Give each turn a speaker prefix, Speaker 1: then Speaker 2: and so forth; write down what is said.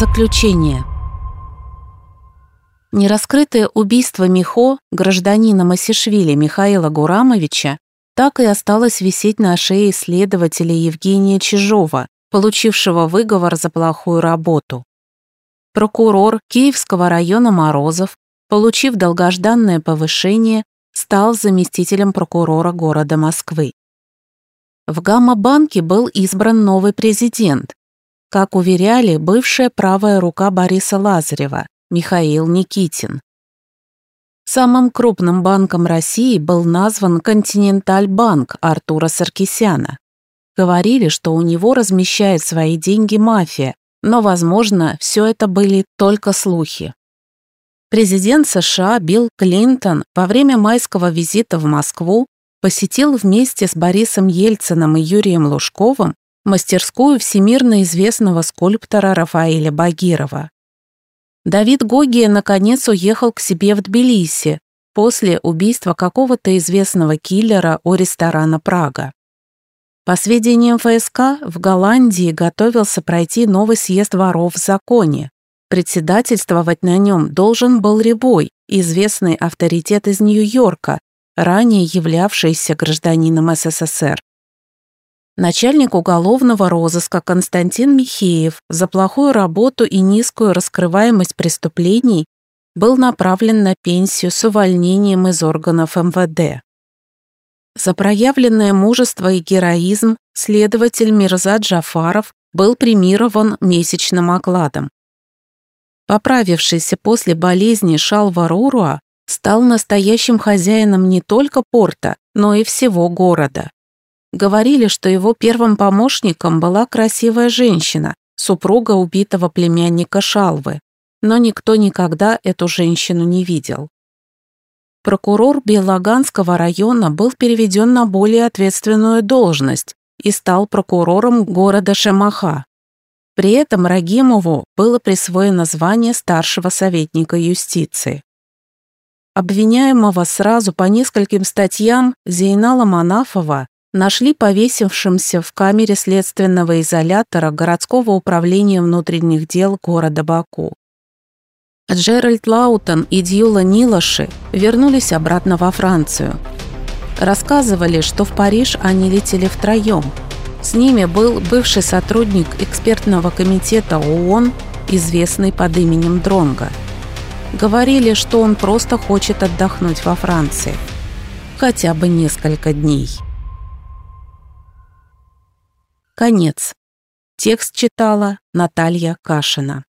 Speaker 1: Заключение. Нераскрытое убийство Михо, гражданина Масишвили Михаила Гурамовича, так и осталось висеть на шее следователя Евгения Чижова, получившего выговор за плохую работу. Прокурор Киевского района Морозов, получив долгожданное повышение, стал заместителем прокурора города Москвы. В Гамма-банке был избран новый президент, как уверяли, бывшая правая рука Бориса Лазарева, Михаил Никитин. Самым крупным банком России был назван Континенталь-банк Артура Саркисяна. Говорили, что у него размещает свои деньги мафия, но, возможно, все это были только слухи. Президент США Билл Клинтон во время майского визита в Москву посетил вместе с Борисом Ельциным и Юрием Лужковым мастерскую всемирно известного скульптора Рафаэля Багирова. Давид Гогия наконец уехал к себе в Тбилиси после убийства какого-то известного киллера у ресторана «Прага». По сведениям ФСК, в Голландии готовился пройти новый съезд воров в законе. Председательствовать на нем должен был Рябой, известный авторитет из Нью-Йорка, ранее являвшийся гражданином СССР. Начальник уголовного розыска Константин Михеев за плохую работу и низкую раскрываемость преступлений был направлен на пенсию с увольнением из органов МВД. За проявленное мужество и героизм следователь Мирза Джафаров был премирован месячным окладом. Поправившийся после болезни Шалва Руруа стал настоящим хозяином не только порта, но и всего города. Говорили, что его первым помощником была красивая женщина, супруга убитого племянника Шалвы, но никто никогда эту женщину не видел. Прокурор Белоганского района был переведен на более ответственную должность и стал прокурором города Шемаха. При этом Рагимову было присвоено звание старшего советника юстиции. Обвиняемого сразу по нескольким статьям Зейнала Манафова нашли повесившимся в камере следственного изолятора городского управления внутренних дел города Баку. Джеральд Лаутон и Дьюла Нилаши вернулись обратно во Францию. Рассказывали, что в Париж они летели втроем. С ними был бывший сотрудник экспертного комитета ООН, известный под именем Дронга. Говорили, что он просто хочет отдохнуть во Франции. Хотя бы несколько дней. Конец. Текст читала Наталья Кашина.